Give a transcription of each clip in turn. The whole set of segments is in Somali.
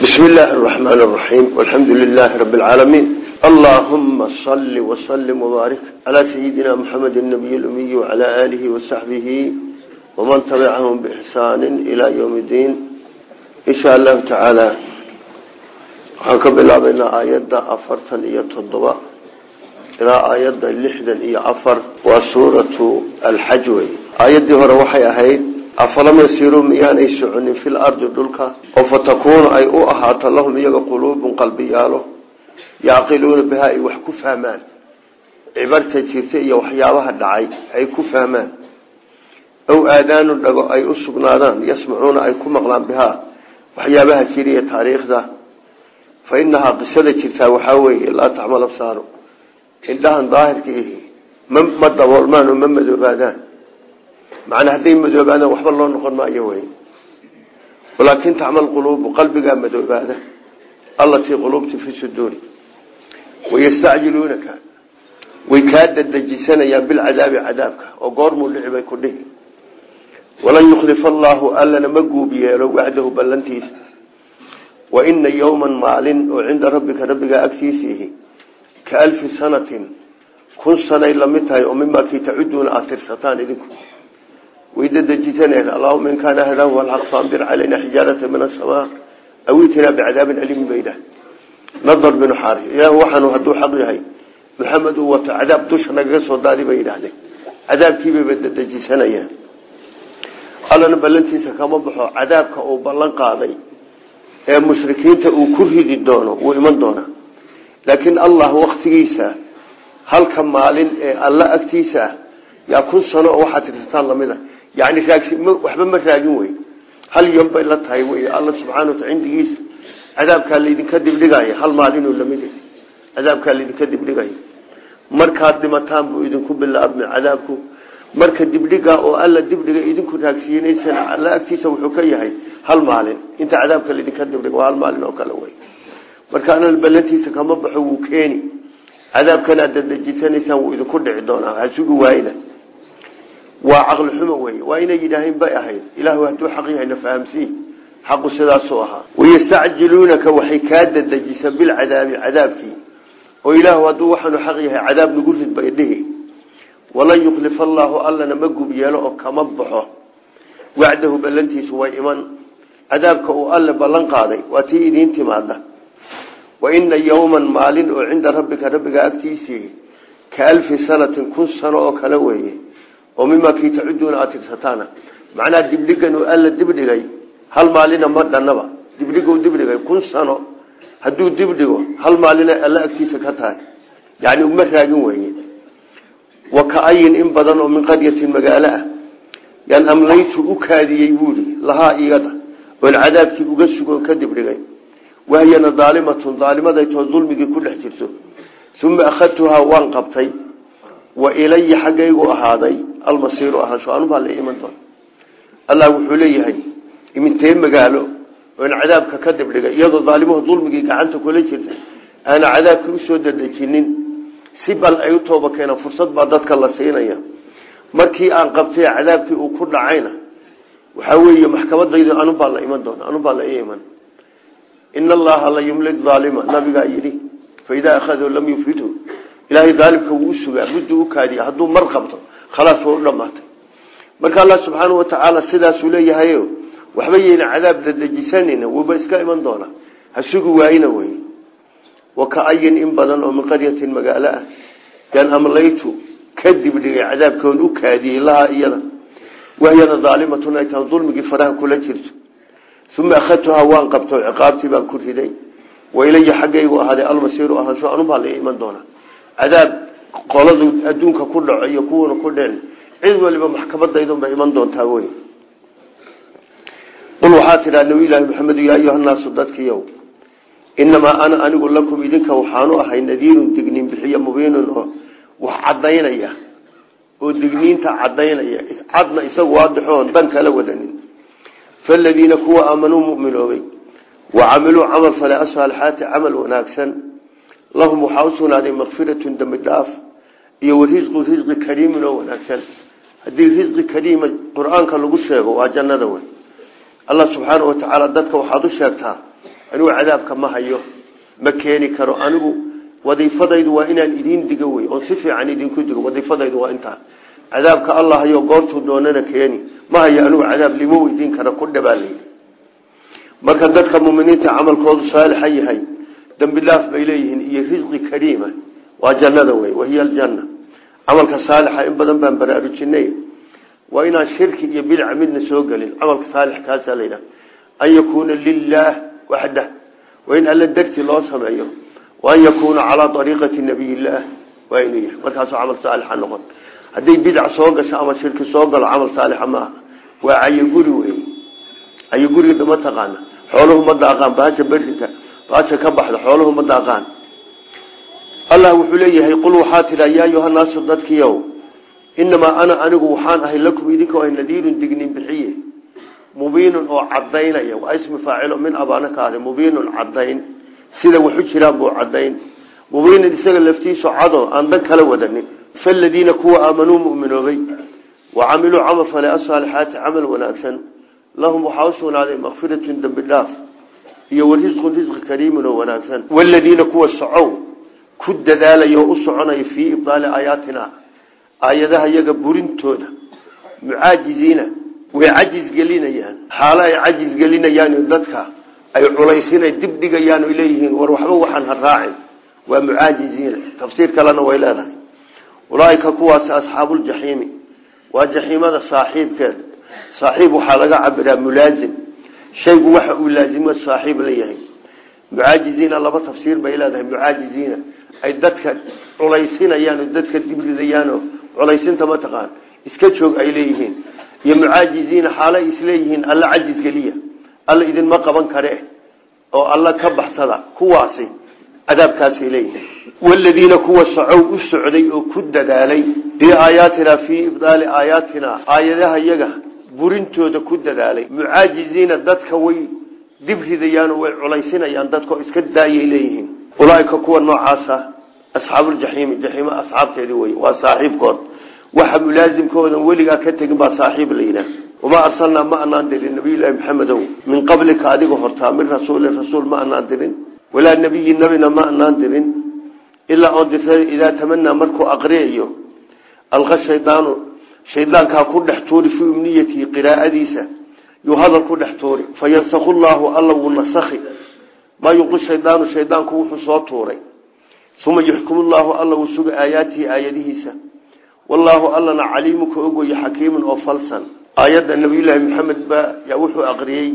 بسم الله الرحمن الرحيم والحمد لله رب العالمين اللهم صل وسلم وبارك على سيدنا محمد النبي الأمي وعلى آله وصحبه ومن تبعهم بإحسان إلى يوم الدين إن شاء الله تعالى حكم الله بين آيات أفرتا إيا تضبع إلى آيات اللحدا إيا أفر وسورة الحجوي آيات دي هروحي أهيد afalam yasiiruu miyaanay soconin fil ardi dhulka oo fatakuunu ay u ahaato lahum iyaga quluubun qalbiyaalo yacqiluuna bihaa ay wax ku fahmaan cibarta jirta iyo waxyaabaha dhacay ay ku fahmaan aw aadaanu dhago ay u sugnaadaan yasmacuuna ay ku maqlaan bihaa waxyaabaha jiriya taariikhda fa inahaa qisada jirtaa waxaa weeye laa taxmal absaaru indhahan daahirka ihi ma daboolmaan oo ma madoobaadaan macnaa hadday madoobaadaan waxba loo noqon maayo wey walaakin tacmal quluubu qalbigaa madoobaada allatii quluubti fi suduuri. Wayastacjiluunaka way kaa dadejisanayaan bilcadaabi cadaabka oo goormuu dhici bay ku dhihi. Walan yukhlifa allaahu allana ma guub yeelo wacdahu ballantiisa. Wa ina yowman maalin oo cinda rabbika rabbigaa agtiisiihi ka alfi sanatin kun sanay la mid tahay oo mimaa kii aada tirsataan idinku waydadejisaneen allahuma in kaana hadan alaq faambir calayna xijaarata min asamaa awitina bicadaabin alimin bayda nadar binu xaari ilaah waxaanu hadduu xaq yahay maxamed uu wato cadaab dusha nagaga soo daadi bay yidhahdeen cadaabkiibayba dadejisanayaan allana ballantiisa kama baxo cadaabka uu ballan qaaday ee mushrikiinta uu ku ridi doono wuu iman doonaa laakiin allah waktigiisa halka maalin ee alla agtiisa ah yaa kun sano oo yani waxba ma raagin wey hal yom bay la tahay wey alla subxana wataala cindigiisa. Cadaabkaa laydinka dibdhigaya hal maalinuu la mid cadaabkaa laydinka dibdhigaya markaad dhimataan buu idinku bilaabmay cadaabku. Marka dibdhiga oo alla dibdhiga idinku raagsiinaysana alla agtiisa wuxuu ka yahay hal maalin. Inta cadaabka laydinka dibdhiga waa hal maalin oo kale wey marka ana ballantiisa kama baxo wuu keeni. Cadaabkan aad dadejisanaysaan wuu idinku dhici doonaa hasugi waayna waa caqli xumo wey waa inay yidhaaheen bay ahayd. Ilaahu hadduu xaq yahayna fahamsiin. Xaqu sidaasuu ahaa. Wayastacjiluunaka waxay kaa dadejisa bilcadaabi cadaabkii. Oo ilaahu hadduu waxaanu xaq yahay cadaab nagu rid bay dhihi. Walan yuklifa allaahu allana ma gub yeelo oo kama baxo. Wacdahu ballantiisu way iman. Cadaabka uu alle ballan qaaday waa tii idiin timaada wa ina yowman maalin oo cinda rabbika rabbiga agtiisii ka alfi sanatin kun sano oo kale weeye oo mimaa kii tacuduuna aada tirsataana macnaha dibdhigan uu alla dibdhigay hal maalina ma dhannaba. Dibdhiguu dibdhigay kun sano. Hadduu dibdhigo hal maalina alla agtiisa ka tahay. Yani uma raagin weeye. Wa ka-ayin in badan oo min qaryatin magaalo ah. Yaan amlaytu u kaadiyey buuhi lahaa iyada oon cadaabkii uga sugoon ka dibdhigay. Wahyana daalimatun daalimadaytoo dulmigii ku jirto. Uma akhadtuhaa waan qabtay wa ilaya xaggaygu ahaaday almasiiru ahaansho. Anubaa la iman doona allah wuxuu leeyahay imintee magaalo oon cadaabka ka dibdhigay iyadoo daalimuhu dulmigii gacanta kula jirtay aana cadaabkii u soo dadejinin si bal ay u tooba keenaan fursad baa dadka la siinaya. Markii aan qabtay cadaabkii uu ku dhacayna waxaa weeye maxkamadaydu anubaa la iman doona anubaa la iman. In allaha la yumlid aalima nabigaa yidhi ilaahay daalimka wuu usugaa mudduu u kaadiya hadduu mar qabto khalaas waa u marka allah subxaanau watacaala sidaasuu leeyahay waxba yeyna cadaab dadejisanayna wuuba iska iman doona. Ha sugi waayina wey wa ka-ayin in badan oo min qaryatin magaalo ah. Yaan amlaytu kadib dhigay cadaabkoon u kaadiyey lahaa iyada. Wahyana daalimatun ay tahay dulmigii faraha kula jirto. Uma akhadtuhaa waan qabto ciqaabtii baan ku riday. Wailaya xaggaygu ahaaday almasiiru ahaansho anubaa la iman doonaa cadaab qoladu adduunka ku dhaco iyo kuwana ku dhicin cid waliba maxkamadaydunba iman doontaa wey qul waxaa tidhaa nabi ilaahi maxamed yaa ayuhanaasu dadkiiyow inamaa ana anigu lakum idinka waxaanu ahay nadiirun digniin bixiyo mubiinun oo wax cadaynaya oo digniinta cadaynaya cadna isagu waadixoon dan kala wadanin. Faladiina kuwa aamanuu muminoobay wa camiluu camal fale asaalixaati camal wanaagsan lahum waxaa u sugnaaday makfiratun dembi dhaaf iyo warisqu risqi kariimin oo wanaagsan. Haddii risqi kariima qur'aanka lagu sheego waa jannada wey. Allah subxaana wa tacaala dadka waxaad u sheegtaa anigu cadaabka ma hayo ma keeni karo anigu wadiifadaydu waa inaan idiin digo wey oon si fiican idinku digo wadiifadaydu waa intaa cadaabka allah hayo goortuu doonana keeni. Ma hayo anigu cadaab lima weydiin dambi dhaaf bay leeyihiin iyo risqi kariima. Waa jannada wey wahiya aljanna. Camalka saalixa in badan baan baraarujinay. Waa inaan shirki iyo bidca midna soo gelin. Camalka saalix kaasaa la yidhaha an yakuuna lilaah waxdah. Waa in alla darti loo sameeyo. Waan yakuuna calaa ariiqati nabiy illaah waa inuu yahay. Markaasuu camal saalixa noqon. Hadday bidc soo gasho ama shirki soo galo camal saalixa maaha waa cayoguri wey cayoguriga bahasha ka baxda xooluhu ma daaqaan. Allah wuxuu leeyahay qul waxaa tidha yaa ayuhanaasu dadkiiow inamaa ana anigu waxaan ahay lakum idinkoo ay nadiirun dignin bixiye mubiinun oo cadaynaya waa ismi faacilo min abaana ka mubiinun cadayn sida waxu jiraan buu cadayn mubiinun isaga laftiisu cado aan dan kala wadanin faladiina kuwa aamanuu muminoobay wa camiluu camal fale asaalixaati camal wanaagsan lahum waxaa u sugnaaday makfiratun dembi dhaaf iyo warisqun risqi kariimun oo wanaagsan. Waladiina kuwa socow ku dadaalaya oo u soconaya fii ibdaali aayaatina aayadaha iyaga burintooda mucaajiziina way cajis gelinayaan. Xaalo ay cajis gelinayaan dadka ay culaysinay dib dhigayaan oy leeyihiin war waxba waxaan ha raacin. Waa mucaajiziina. Tafsiir kalena way leedahay. Ulaaika kuwaasi asxaabuuljaxiimi waa jaxiimada saaxiibkeeda saaxiib waxaa laga cabiraa shaygu waxa uu laazimo saaxiib la yahay. Mucaajiziina laba tafsiir bay leedahay mucaajiziina ay dadka culaysinayaan oo dadka dibridayaan oo culaysinta mataqaan iska joog ay leeyihiin. Iyo mucaajiziina xaalo ay isleeyihiin alla cajis geliya. Alla idinma qaban kare oo alla ka baxsada kuwaasi cadaabkaasay leeyihiin. Waladiina kuwa socow u socday oo ku dadaalay fii aayaatina fii ibdaali aayaatina burintooda ku dadaalay. Mucaajiziina dadka way dib ridayaanoo way culaysinayaan dadkao iska daayay leeyihiin. Ulaaika kuwa noocaasa asxaabuuljaxiimi jaxiimo asxaabteedii wey waa saaxiibkood. Waxa mulaasimkoodan weligaa ka tegin baa saaxiib la yidhaah. Wamaa arsalnaa ma anaan dirin nabiyullaahi maxamedow min qablika adiga hortaa min rasuulin rasuul ma anaan dirin walaa nebiyin nebina ma anaan dirin ilaa oon dirtay idaa tamanaa markuu shaydaankaa ku dhex tuuri fii umniyatihi qiraa'adiisa yuu hadal ku dhex tuuri fa yansaku llaahu alla wuu nasakhi. Maa yuqi shaydaanu shaydaanku wuxuu soo tuuray. Uma yuxkimu llaahu alla wuu suga aayaatihi aayadihiisa. Wallaahu allana caliimu ka ogweye xakiimun oo falsan. Aayadda nabiyullaahi maxamed baa yaa wuxuu aqriyey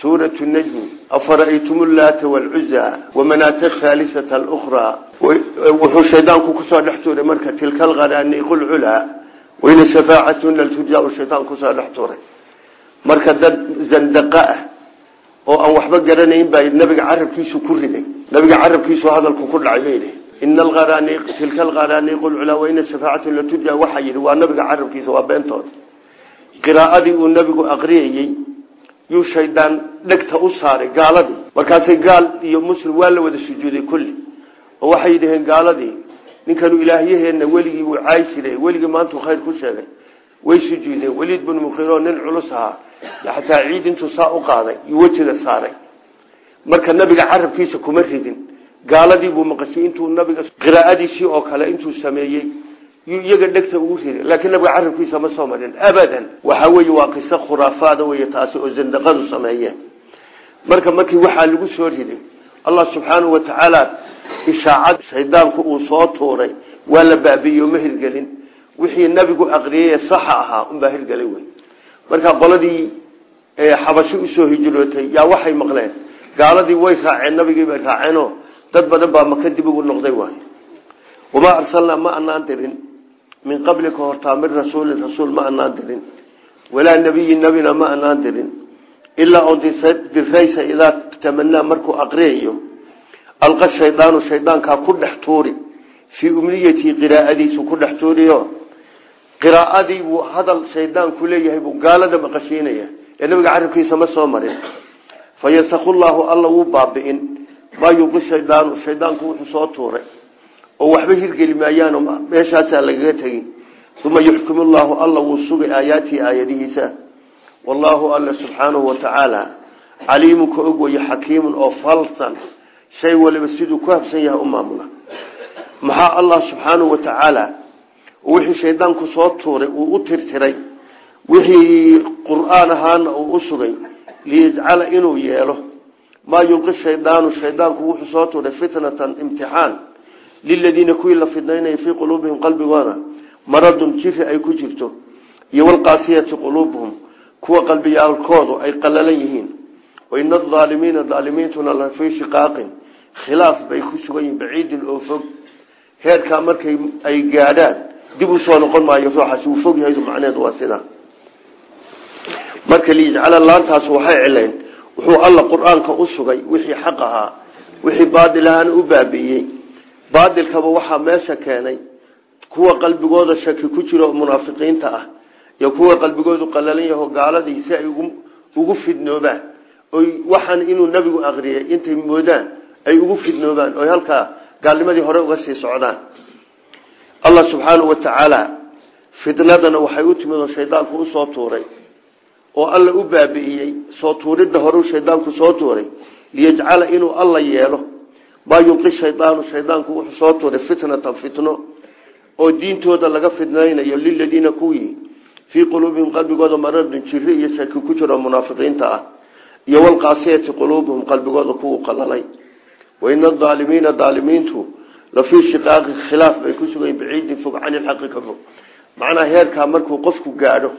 suuratu najmi. Afara'aytum llaata waalcuza wamanaata haalisata alukhraa. Wuxuu wayna shafaacatuna lturjaa shaydaan ku soo dhex tuuray marka dad zandaqa ah oo aan waxba garanayn baa nabiga carabkiisu ku riday nabiga carabkiisu hadalku ku dhacay bayidhi ina alqaraaniiq tilka alqaraaniiqu lculaa wayna shafaacatun laturjaa waxaa yidhi waa nabiga carabkiisa waa beentood qiraa'adii uu nabigu aqriyayey yuu shaydaan dhegta u saaray gaaladii markaasay gaal iyo muslim waa la wada ninkanu ilaahyaheena weligii wuu caay jiray weligii maantuu khayr ku sheegay. Way sujuudeen weliid binu mukhiro nin culus ahaa. Xataa ciid intuu saa u qaaday iyo wejiga saaray. Marka nabiga carabkiisa kuma ridin. Gaaladii buu maqashay intuu nabiga qiraa'adiisii oo kale intuu sameeyey. Yuu iyaga dhegta ugu riday laakiin nabiga carabkiisa ma soo marin. Abadan. Waxa weeye waa qiso khuraafaada wey taasi oo zandaqadu sameeyeen. Marka markii waxaa lagu soo riday allah subxaanahu watacaala ishaacad shaydaanku uu soo tuuray. Waa la baabi'iyo ma hirgelin. Wixii nabigu aqriyay saxa ahaa unbaa hirgelay wey. Marka qoladii xabashi u soo hijrootay yaa waxay maqleen? Gaaladii way raaceen nabigii bay raaceenoo? Dad badan baa maka dib ugu noqday waay wamaa arsalnaa ma anaan dirin. Min qablika hortaa min rasuulin rasuul ma anaan dirin. Walaa nebiyin ma anaan ilaa oo diraysa idaa tamanaa markuu aqriyayo alqa shaydaanu shaydaankaa ku dhex tuuri fii umniyatii qiraa'adiisu ku dhex tuuriyo. Qiraa'adii buu hadal shaydaanku leeyahay buu gaalada maqashiinaya. Ee nabiga carabkiisa ma soo marin. Fa yansaku llaahu alla wuu baabi'in. Maa yuqi shaydaanu shaydaanku wuxuu soo tuuray. Oo waxba hirgeli maayaano meeshaasaa lagaga tegin. Uma yuxkimu alla wuu sugay aayaatihi aayadihiisa wallaahu alla subxaanahu watacaala caliimun ka og weye xakiimun oo falsan shay waliba siduu ku habsan yahay u maamula. Maxaa allah subxaanahu wa tacaala wixii shaydaanku soo tuuray uu u tirtiray wixii qur'aan ahaana uu u sugay liyajcala inuu yeelo. Maa yulqi shaydaanu shaydaanku wuxuu soo tuuray fitnatan imtixaan liladiina kuwii la fidnaynaya fii quluubihim qalbigooda maradun jiri ay ku jirto iyo walqaasiyati quluubuhum kuwa qalbiyaalkoodu ay qalalan yihiin. Waina aalimiina aalimiintuna la fii shiqaaqin. Khilaaf bay ku sugan yihiin baciidin oo fog. Heerkaa markay ay gaadhaan dib u soo noqon maayo ruuxaasi uu fog yahay macneheedu waa sidaa. Marka liyajcala laantaas waxay cilayn wuxuu alla qur'aanka u sugay wixii xaq ahaa wixii baadil ahaana u baabi'iyey. Baadilkaba waxaa meesha keenay kuwa qalbigooda shaki ku jiro munaafiqiinta ah iyo kuwa qalbigoodu qalalan yaho gaaladii si ay ugu fidnoobaan. Oy waxaan inuu nabigu aqriyay intay moodaan ay ugu fidnoobaan oy halkaa gaalnimadii hore uga sii socdaan. Allah subxaanahu wa tacaala fitnadana waxay u timid oo shaydaanku u soo tuuray oo alla u baabi'iyey soo tuuridda horeu shaydaanku soo tuuray liyajcala inuu alla yeelo. Maa yulqi shaydaanu shaydaanku wuxuu soo tuuray fitnatan fitno oo diintooda laga fidnaynayo liladiina kuwii fii quluubihim qalbigooda maradun jiri iyo shaki ku jiro munaafiqiinta ah iyo walqaasiyati quluubuhum qalbigooda kuwu qalalay waina aalimiina aalimiintu la fii shiqaaqi khilaaf bay ku sugayen baciidin fog cani lxaqi ka fog. Macnaa heerkaa markuu qofku gaadho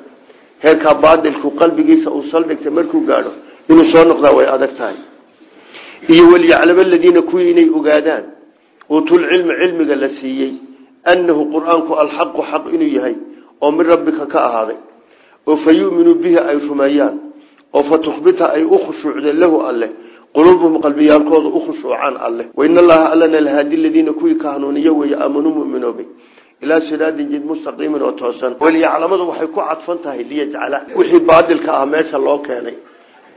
heerkaa baadilku qalbigiisa uu saldhigtay markuu gaadho inuu soo noqdaa way adag tahay. Iyo waliyaclama aladiina kuwii inay ogaadaan uutulcilmi cilmiga la siiyey annahu qur'aanku xaq inuu yahay oo min rabbika ka ahaaday oo fa yuminuu bihi ay rumeeyaan oo fa tukhbita ay u khushuucdeen lahu alleh quluubuhum qalbiyaalkooda u khushuucaan alleh wain allaha allana lahaadi ladiina kuwii ka hanuuniyo weeye aamanuu muminoobay ilaa siraadin jid mustaqiimin oo toosan. Waliyaclamadu waxay ku cadfan tahay liyajcala wixii baadilka ah meesha loo keenay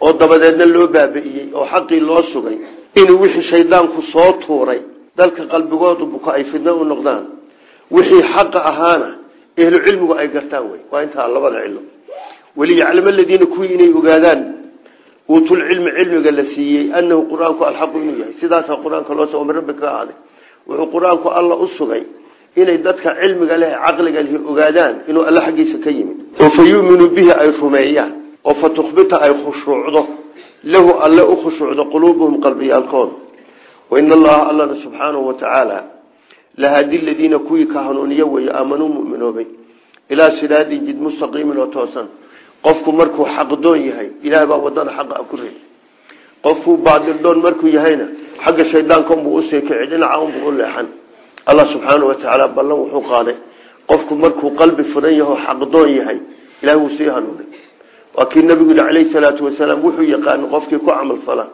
oo dabadeedna loo baabi'iyey oo xaqii loo sugay inuu wixii shaydaanku soo tuuray dalka qalbigoodu buka ay fidno u noqdaan. Wixii xaqa ahaana ehlu cilmigu ay gartaan wey waa intaa labada cilo waliyaclama aladiina kuwii inay ogaadaan uutul cilmi cilmiga la siiyey annahu qur'aanku alxaqu inuu yahay. Sidaasaa qur'aanka loo soo min rabbi ka ahaaday wuxuu qur'aanku alla u sugay inay dadka cilmiga leh caqliga leh ogaadaan inuu alla xaggiisa ka yimid. Oo fa bihi ay rumeeyaan oo fa tukhbita ay khushuucdo. Lahu alle u khushuucdo quluubuhum qalbiyaalkooda. Wain allaha allana subxaanahu wa tacaala lahaadi ladiina kuwii ka hanuuniyo weeye aamanuu muminoobay ilaa siraadin jid mustaqiimin oo toosan qofku markuu xaqdoon yahay ilaah baa waddada xaqa ku rid qofkuu baadildoon markuu yahayna xagga shaydaanka unbuu u sii kici dhinaca unbuu u leexan allah subxaana wa tacaala ballan wuxuu qaaday qofku markuu qalbi furan yaho xaqdoon yahay ilahay wuu sii hanuunay waa kii nabigu yihi calayhi salaatu wasalaam wuxuu yaqaana qofkii ku camal fala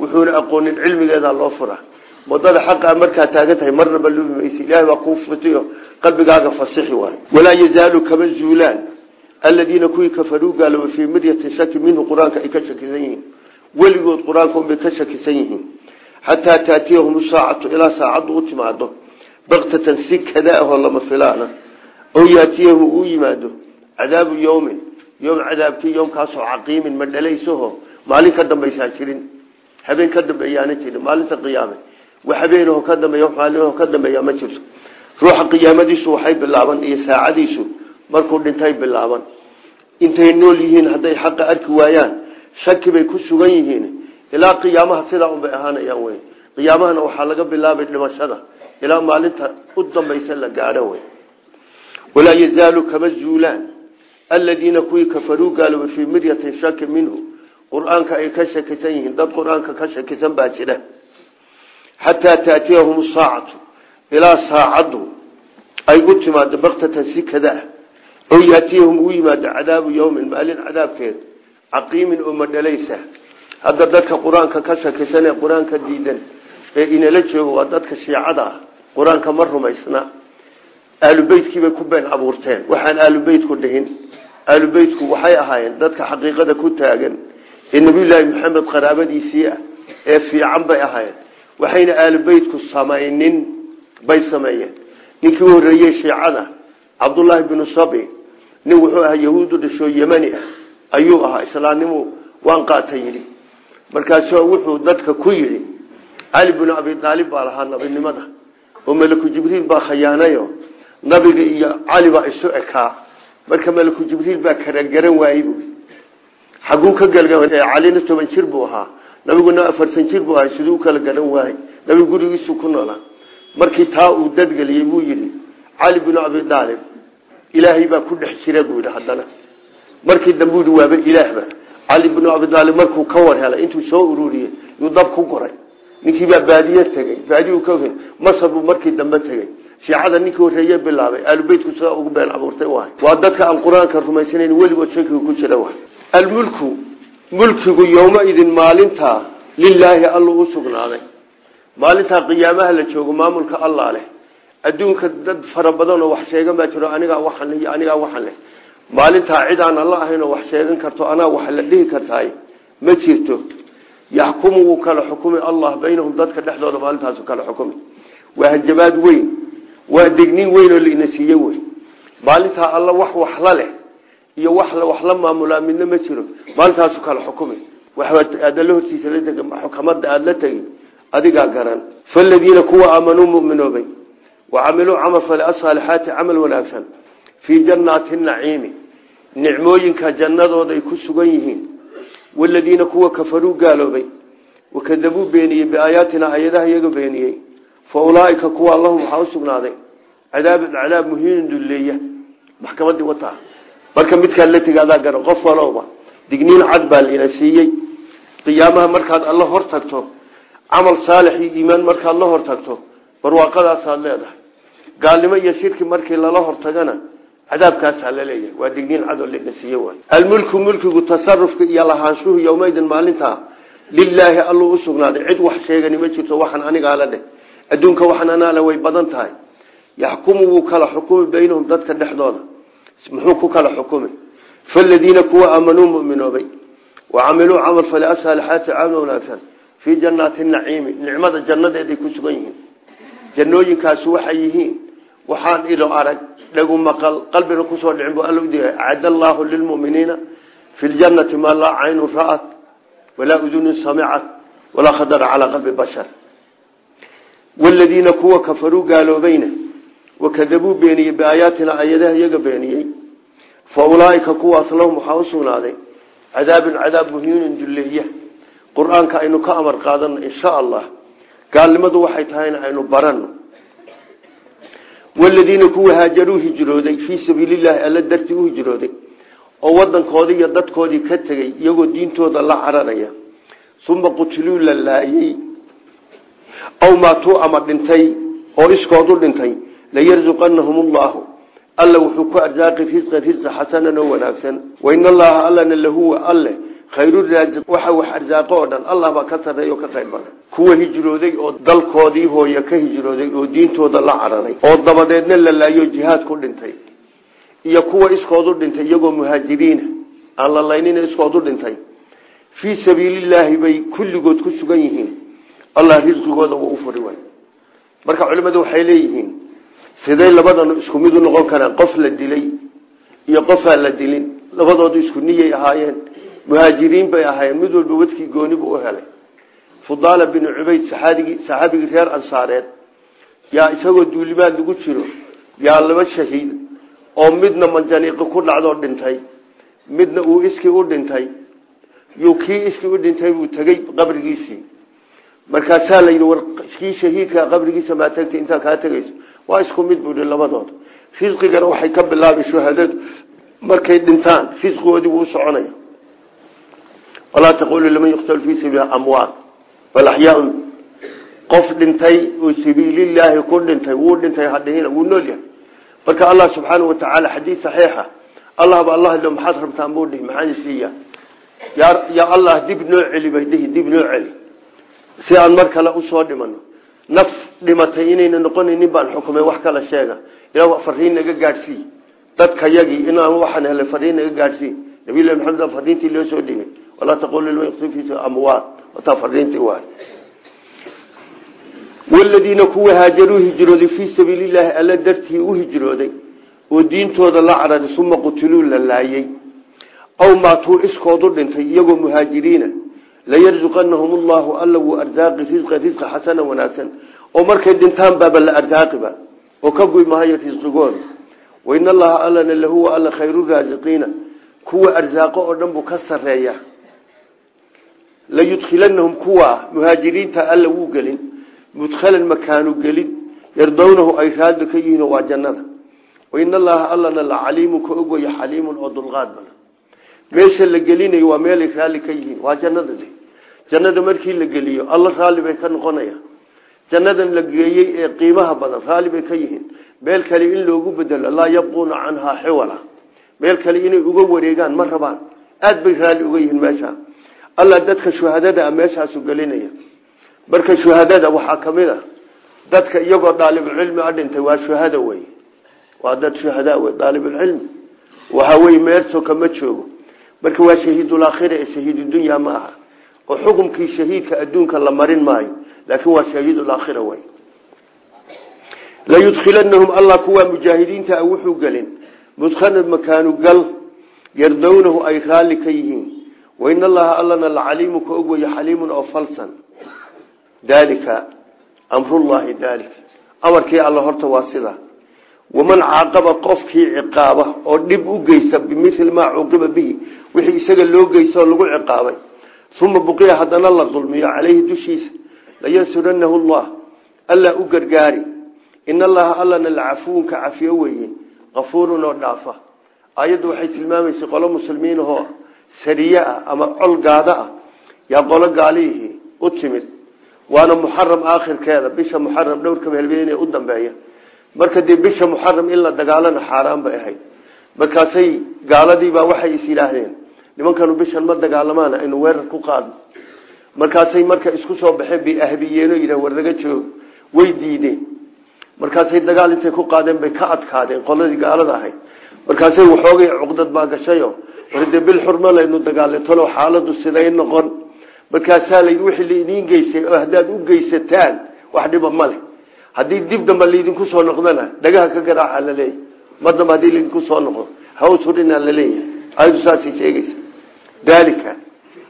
wuxuuna aqoonin cilmigeeda loo fura waddada xaqa markaa taagan tahay marnaba lubi maysa ilahay baa kuu futiyo qalbigaaga fasixi waayo walaa yazaalu kama zuulaan aladiina kuwii kafaruu gaaloobay fii miryatin shaki minhu qur'aanka ay ka shakisan yihiin. Weligood qur'aanka unbay ka shakisan yihiin. Xataa taatiyahum saacatu ilaa saacaddu u timaado baktatan si kada ahoo lama filaana ow yaatiyahum uu yimaado cadaabu yowmin yom cadaabkii yomkaasoo caqiimin ma dhalaysaho maalin ka dambaysaan jirin wax habeenaho ka dambeeya maalinaho ka dambeeya ma jirto. Ruuxa qiyaamadiisu waxay bilaaban iyo saacadiisu markuu dhintay bilaaban. Intay nool yihiin hadday xaqa arki waayaan shaki bay ku sugan yihiin. Ilaa qiyaamaha sidaa unbay ahaanayaan wey qiyaamahana waxaa laga bilaabay dhimashada. Ilaa maalinta u dambaysa la gaadho wey walaa yazaalu kama zuulaan. Aladiina kuwii kafaruu gaaloobay fii miryatin shaki minhu. Qur'aanka ay ka shakisan yihiin dad qur'aanka ka shakisan xataa taatiyahum saacatu ilaa saacaddu ay u timaado baktatan si kada ah oo yaatiyahum uu yimaado cadaabu yowmin maalin cadaabkeed caqiimin oo madhalaysa hadda dadka qur'aanka ka shakisan ee qur'aanka diidan ee inala joogo waa dadka shiicada ah qur'aanka ma rumaysna aalubeytkiibay ku been abuurteen waxaan aalubeytku dhihin aalubeytku waxay ahaayeen dadka xaqiiqada ku taagan ee nabiyulaahi maxamed qaraabadiisii ah ee fiican bay ahaayeen waxayna aalubeytku samaynin bay sameeyeen. Ninkii u horreeyey shiicada cabdullaahi binu sabi nin wuxuu ahaa yahuudu dhashoo yemani ah ayuu ahaa islaamnimu waan qaata yidhi. Markaasuu wuxuu dadka ku yidhi cali binu abi aalib baa lahaa nabinimada oo meliku jibriil baa khayaanayo nabiga iyo cali baa isu ekaa. Marka meliku jibriil baa kala garan waayey bu xaguu ka galga calina toban jir buu ahaa nabiguna afartan jir buu ahay siduu kala garan waayey nabigu gurigiisu ku noolaa. Markii taa uu dadgeliyey buu yidhi cali binu abi aalib ilaahay baa ku dhex jira buu yidhi haddana. Markii dambe yidhi waaba ilaahba cali binu abi aalib markuu ka war intuu soo ururiyey yuu dab ku goray. Ninkii baa baadiye tegey baadiyu ka masar buu markii dambe tegey shiicada ninkii horeeye bilaabay aalubeytku sidaa ugu been abuurtay u waa dadka aan rumaysanayn weligood shakiga ku jira almulku mulkigu yowmaidin maalintaa lilaahi alluu u sugnaaday. Maalintaa qiyaamaha la joogo maamulka allah leh. Adduunka dad fara badan oo wax sheegan baa jiro anigaa waxan iyo anigaa waxan leh maalintaa cid aan alla ahayn oo wax sheegan karto anaa wax la dhihi kartaay. Ma jirto. Yaxkumu wuu kala xukumi allah baynahum dadka dhexdooda maalintaasu kala xukumi. Waa hanjabaad weyn waa degnin weyn oo laina siiye wey maalintaa alla wax waxla leh iyo wax la maamulaa midna ma jiro. Maalintaasu kala xukumi waxaadala hortiisa la tegi xukamada aada la tegi adigaa garan. Faladiina kuwa aamanuu muminoobay wacamiluu camal fale asaalixaati camal wanaagsan. Fii jannaati naciimi. Nicmooyinka jannadooday ku sugan yihiin. Waladiina kuwa kafaruu gaaloobay. Wakadabuu beeniyey biaayaatina ayadaha iyaga beeniyey. Fa ulaaika kuwa lahum waxaa u sugnaaday. Cadaabun cadaab muhiinin dulleeya. Maxkamadii wataa marka midkaan la tegi adaa garan qof walowba digniin cad baa laina siiyey. Qiyaamaha markaad alla hor tagto camal saalix iyo iimaan markaad la hor tagto barwaaqadaasaad leedahay. Gaalnimo iyo shirki markii lala hortagana cadaabkaasaa la leeyahay. Waa digniin cadoo lana siiye waay. Almulku mulkigu tasarufka iyo lahaanshuhu yowmaydin maalintaa lilaahi alluu u cid wax sheegani ma jirto waxaan anigaa la dheh. Adduunka waxaan anaale way badan tahay. Yaxkumu wuu kala xukumi baynahum dadka dhexdooda muxuu ku kala xukumi faladiina kuwa aamanuu muminoobay wacamiluu camal fale asaalixaati caamla wanaagsan fii jannaati naciimi nicmada jannadeeday ku sugan yihiin. Jannooyinkaasi waxay yihiin waxaan ilo arag dhagu maqal qalbina ku soo dhicin bu alla udiga acad allaahu lilmuminiina fi ljannati maa laa caynun ra'at walaa udunun samicat walaa khadara calaa qalbi bashar. Waladiina kuwa wakadabuu beeniyey biaayaatina ayadaha iyaga beeniyey fa ulaaika kuwaas lahum waxaa u sugnaaday cadaabun cadaab muhiinin dulleeya qur'aanka aynu ka amar qaadano insha allah gaalnimadu waxay tahayna aynu barano waladiina kuwa haajaruu hijrooday fii sabiilillahi alla dartii u hijrooday oo wadankoodii iyo dadkoodii ka tegey iyagoo diintooda la cararaya uma qutiluu la laayey aw maatuu ama dhintay oo iskoodu dhintay layarzuqanahum allahu alla wuxuu ku arsaaqi risqan risqa xasanan oo wanaagsan wain allaha allana lahuwa alle khayruraa waxa wax arsaaqo oo dhan allah baa ka sarreeya oo ka qayb badan. Kuwa hijrooday oo dalkoodii hooye ka hijrooday oo diintooda la cararay oo dabadeedna la laayo jihaad ku dhintay iyo kuwa iskoodu dhintay iyagoo muhaajiriina aan la laynina iskoodu dhintay. Fii sabiilillaahi bay kulligood ku sugan yihiin. Allah risqigooda wuu u furi waay marka culimmadu waxay leeyihiin siday labadanu isku mid u noqon karaan? Qof la dilay iyo qofaan la dilin. Labadoodu isku niyay ahaayeen. Muhaajiriin bay ahaayeen. Mid walba wadkii gooni buu u helay. Fudaala binu cubayd saxaabigii reer ansaareed yaa isagoo duulimaad lagu jiro? Yaa laba shahiid? Oo midna manjaniiqi ku dhacdoo dhintay. Midna uu iskii u dhintay. Yuu kii iskii u dhintay buu tegey qabrigiisii. Markaasaa la yidhi war kii shahiidkaa qabrigiisa maa tagtay intaa kaa tegayso waa isku mid buu yihi labadooda. Risqigana waxay ka bilaabay shuhadadu markay dhintaan risqigoodii wuu soconaya. Walaa taqulu liman yuqtalu fii sabiili amwaat bal axyaaun qof dhintay oo sabiililaahi ku dhintay wuu dhintay hadhihina wuu nool yahay. Marka allah subxaanau watacaala xadiid saxiixa ba allah maxaad rabtaan buu dhihi maxaan siiya? Yaa allah dib noo celi bay dib noo celi. Si aan mar kale u soo dhimano naf dhimatay inayna noqonaynin baan xukumay wax kala sheega. Ilaa fariin naga gaadhsii dadka yagii inaan waxaan helay fariin naga gaadhsii nabilahi maxamed fariintii loo soo dhigay walaa taqulu liman yuqtil fi amwaat. Wataa fariintii waay waladiina kuwa haajaruu hijrooday fii sabiilillaahi alla dartii u hijrooday oo diintooda la cararay uma qutiluu la laayey aw maatuu iskoodu dhintay iyagoo muhaajiriina layarzuqanahum allahu alla wuu arsaaqi risqa risqa xasana wanaagsan oo markay dhintaan baaba la arsaaqiba oo ka guy mahayo risqigooda wain allaha allana lahuwa alla khayru raasiqiina kuwa arsaaqo oo dhan buu ka sareeya layudkhilanahum kuwa muhaajiriinta alla wuu gelin mudkhalan makaanu gelin yardownahu ay raadi ka yihiin waa jannada wain allaha allana la caliimun ka ogwaya xaliimun oo jannada markii la geliyo alla raalli bay ka noqonayaan jannadan la geeyey ee qiimaha badan raalli bay ka yihiin. Meel kale in loogu bedelo laa yabquuna canhaa xiwala. Meel kale inay uga wareegaan ma rabaan. Aada bay raalli uga yihiin meesha. Alla dadka shuhadada a meeshaasu gelinaya. Marka shuhadada waxaa ka mid a dadka iyagoo daalibulcilmi a dhintay waa shuhada wey. Waa dad shuhada wey daalibulcilmi waxa wey meerto kama joogo. Marka waa shahiidulaakhira ee shahiidudunya ma aha oo xukumkii shahiidka adduunka la marin maayo laakiin waa shahiidulaakhira wey layudkhilanahum allah kuwaa mujaahidiinta wuxuu gelin. Mudkhalan makaanu gal yardownahu ay raalli ka yihiin. Wain allaha allana lacaliimu ka og waya xaliimun oo falsan. Daalika amrullahi daalik. Amarkii alla horta waa sida. Waman caaqaba qofkii ciqaaba oo dhib u geysta bimili maa cuuqiba bihi wixii isaga loo lagu ciqaabay uma buqiya haddana la dulmiyo caleyhi dushiisa layansuranahu llah alla u gargaari in allaha allana lacafuwunka cafiyo weeye kafuurun oo dhaafa. Ayaddu waxay tilmaamaysay qolo muslimiin ahoo sariye ah ama col gaado ah yaa qolo gaalihii u timid waana muxaram aakhirkeeda bisha muxaram dhowrka helbeen u dambeeya. Marka dee bisha muxaram in la dagaalana xaaraan bay ahayd. Markaasay gaaladiibaa waxay is yidhaahdeen nimankanu bishan ma dagaalamaan aynu weerar ku qaadno. Markaasay marka isku soo baxeen bay ahbiyeeno yidhah war naga joog way diideen. Markaasay dagaal intay ku qaadeen bay ka adkaadeen qoladii gaalada ahayd. Markaasay waxoogay cuqdad baa gashayo war dee bil xurma laynu dagaalay talow xaaladu siday noqon. Markaasaa la wixii laidin geystay oo haddaad u geysataan wax dhiba male haddii dib dambe laydinku soo noqdona dhagaha ka garaaca laleeyahy mar dambe haddii laydinku soo noqdo hawturina la leeyahay ayadu saasay sheegaysa daalika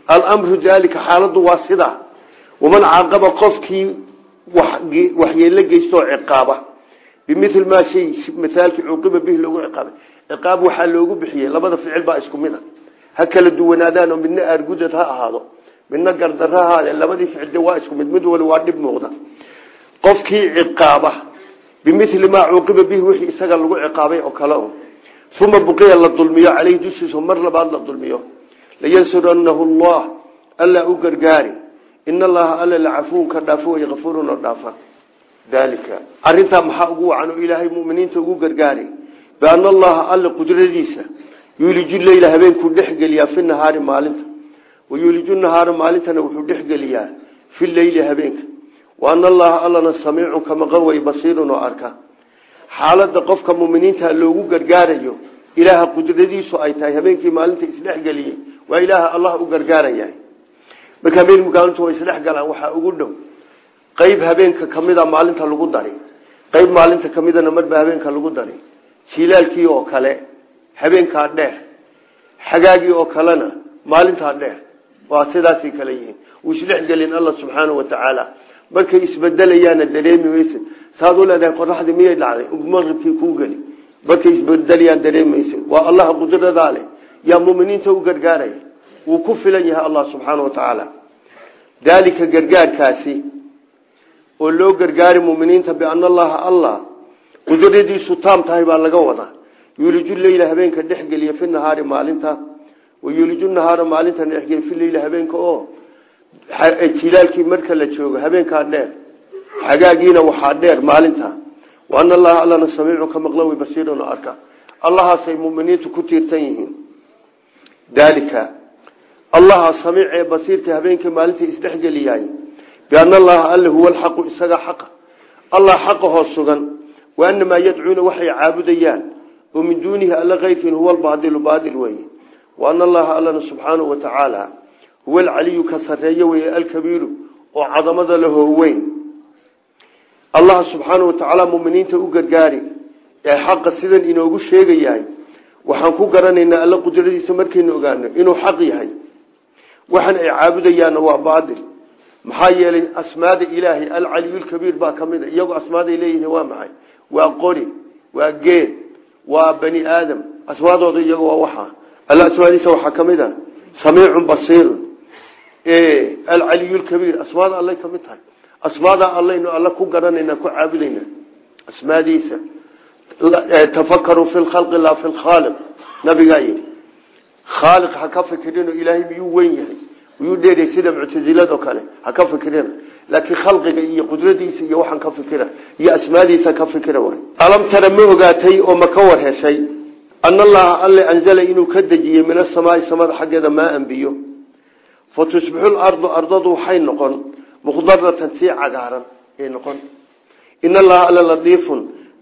alamru daalika xaaladu waa sidaa waman caaqaba qofkii waxyeelo geysto ciqaaba. Bimil maa shay maalkii cuuqiba bihi loogu ciqaabay. Ciqaab waxaa loogu bixiyey labada ficil baa isku mid a. Ha kala duwanaadaan oo midna aargudad ha ahaado midna gardaro ha ahaade labadii ficil de waa isku mid mid wali waa dhib muuqda. Qofkii ciqaaba bimili maa cuuqiba bihi wixii isaga lagu ciqaabay oo kale o uma buqiya la dulmiyo caleyhi dushiisa mar labaad la dulmiyo layansuranahu llah alla u gargaari in allaha alla lacafuun ka dhaafo way afuurun oo dhaafa daalika arintaa maxaa ugu wacan oo ilaahay muminiinta ugu gargaari biana allaha alla qudradiisa yuuliju leyla habeenkuu dhexgeliyaa fi nahaari maalinta wayuuliju nahaara maalintana wuxuu dhexgeliyaa fi leyli habeenka waana allaha allana samiicun ka maqan way basiirun oo arka xaalada qofka muminiinta loogu gargaarayo ilaaha qudradiisu ay tahay habeenkii maalinta isdhexgeliyey waa ilaaha allah u gargaaraya marka habeen mugaalintu way isdhex galaan waxaa ugu dhow. Qeyb habeenka kamida maalinta lagu dari. Qeyb maalinta kamidana marba habeenka lagu dari. Jilaalkii oo kale habeenkaa dheer. Xagaagii oo kalena maalintaa dheer. Waa sidaasay kale yihiin. Uu isdhexgelin alla subxaanau watacaala markay isbedelayaana dareemi maysid. Saad u leedahay qoraxdii miyay dhacday? Maqribkii kuu geli. Markay isbedelayaan waa allaha qudradaa leh yaa muminiinta u gargaaraya wuu ku filan yahay allah subxaana wa tacaala daalika gargaarkaasi oo loo gargaari muminiinta biana allaha allah qudradiisu taam tahay baa laga wadaa. Yuuliju leyla habeenka dhexgeliya fi nahaari maalinta wayuuliju nahaara maalinta dhexgeliya fi leyla habeenka oo jilaalkii marka la joogo habeenkaa dheer xagaagiina waxaa dheer maalinta. Waana allaha allana samiicun ka maqla way basiirun oo arka. Allahaasay muminiintu ku daalika allaha samiic ee basiirka habeenkii maalinta isdhexgeliyaay biana allaha alle huwa alxaqu isaga xaqa allah xaqa hoos sugan. Waanamaa yadcuuna waxay caabudayaan. Oo min duunihi alla keyrkiin huwa albaadilu baadil weye waana allaha allana subxaanahu wa tacaala huwa alcaliyu ka sareeye weye alkabiiru oo cadamada lahoo weyn allah subxaanau watacaala muminiinta u gargaari ee xaqa sidan inoogu sheegayahay waxaan ku garanaynaa alla qudradiisa markaynu ogaano inuu xaq yahay. Waxaan ay caabudayaanna waa baadil. Maxaa yeelay asmaada ilaahay alcaliyulkabiir baa ka mid a. Iyagoo asmaaday leeyihiin waa maxay? Waa qori waa geed waa bani aadam. Asmaadooda iyago waa waxa. Alla asmaadiisa waxaa ka mid a. Samiicun basiirun. Alcaliyulkabiir asmaada allay ka mid tahay. Asmaada allaynu alla ku garanayna ku caabudayna asmaadiisa tafakaruu fi lkhalqi laa fi lkhaaliq nabigaa yidhi khaaliq ha ka fikirino ilaahay miyuu weyn yahay miyuu dheeray sida muctasilado kale ha ka fikirina laakiin khalqiga iyo qudradiisa iyo waxaan ka fikira iyo asmaadiisa ka fikira waay alam tara ma ogaatay oo ma ka war heshay ana allaha alle anzala inuu ka dejiyey min asamaai samada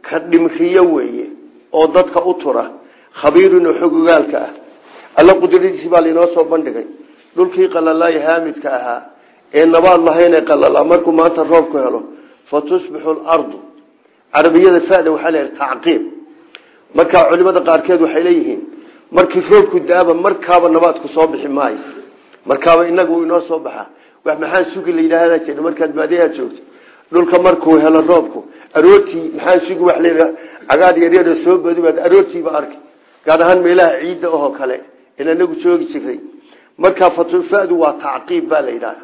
ka dhimriyo weeye oo dadka u tura. Khabiirun oo ah. Alla qudradiisii baa lainoo soo bandhigay. Dhulkii qalalaayo haamidka ahaa ee nabaad lahayn ee qalalaa markuu maanta roobku helo fa tusbixu lardu carabiyada fada waxaa yidhi tacqiib. Markaa culimada qaarkeed waxay leeyihiin markii roobku daaba markaaba nabaadku soo bixi maayo. Markaaba inagu inoo soo baxa. Wax maxaan sugi la markaad baadiyaha joogto dhulka markuu helo roobku aroortii maxaan sugi wax la cagaad yaryar soo badi baad aroortiiba arki gaar ahaan meelaha ciidda ahoo kale in anagu joogi jiray. Markaa fatufadu waa tacqiib baa la yidhaha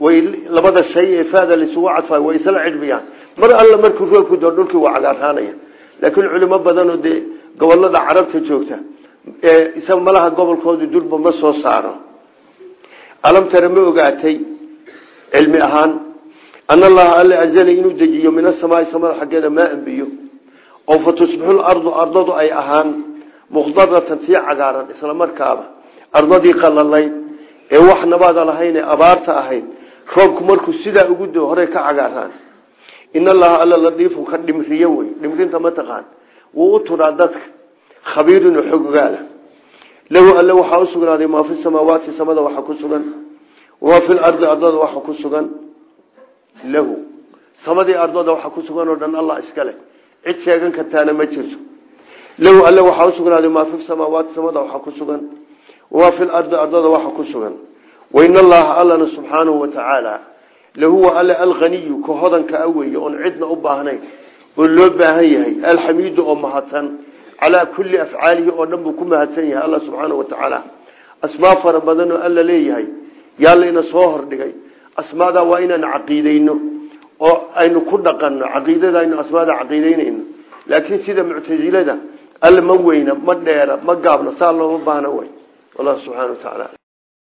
way labada shay ee fada laysugu cadfay way isla cidhmiyaan mar alla markuu roobku doo dhulkii waa cagaarhaanaya laakiin culimo badanoo dee gobollada carabta joogta isa malaha gobolkooda durba ma soo saaro. Alam tara ma ogaatay cilmi ahaan ana allaha alle anzala inuu dejiyo min asamaai samada xaggeeda maa anbiyo oo fa tusbixu lardu ardadu ay ahaan mukhdaratan tii cagaaran isla markaaba ardadii qalalayd ee wax nabaada lahayn ee abaarta ahayd roobku markuu sidaa ugu do horey ka cagaaraan in allaha alla ladiifu ka dhimriyo wey dhimrinta mataqaan wuu u turaa dadka khabiirun oo xogogaala lahu alle waxaa u sugnaaday maa fi samaawaati samada waxa ku sugan wamaa fi lardi ardada waxa ku sugan lahu. Samadii ardada waxa ku sugan oo dhan allah iska leh. Cid sheegan kartaana ma jirto. Lahu alle waxaa usugnaaday maa fi samaawaati samada waxa ku sugan. Wamaa fi lardi ardada waxa ku sugan. Wain allaha allana subxaanahu watacaala lahuwa alle alghaniyu ka hodanka a weeye oon cidna u baahnayn. Oo loo baahan yahay alxamiidu oo mahadsan calaa kulli afcaalihi oo dhan buu ku mahadsan yahay alla subxaanahu watacaala asmaa fara badan oo alla leeyahay yaa layna soo hordhigay asmaadaa waa inaan caqiideyno oo aynu ku dhaqanno caqiidada aynu asmaada caqiideynayno laakiin sida muctasilada alle ma weyna ma dheera ma gaabna saa looma baahna way. Wallahu subxana wa tacaala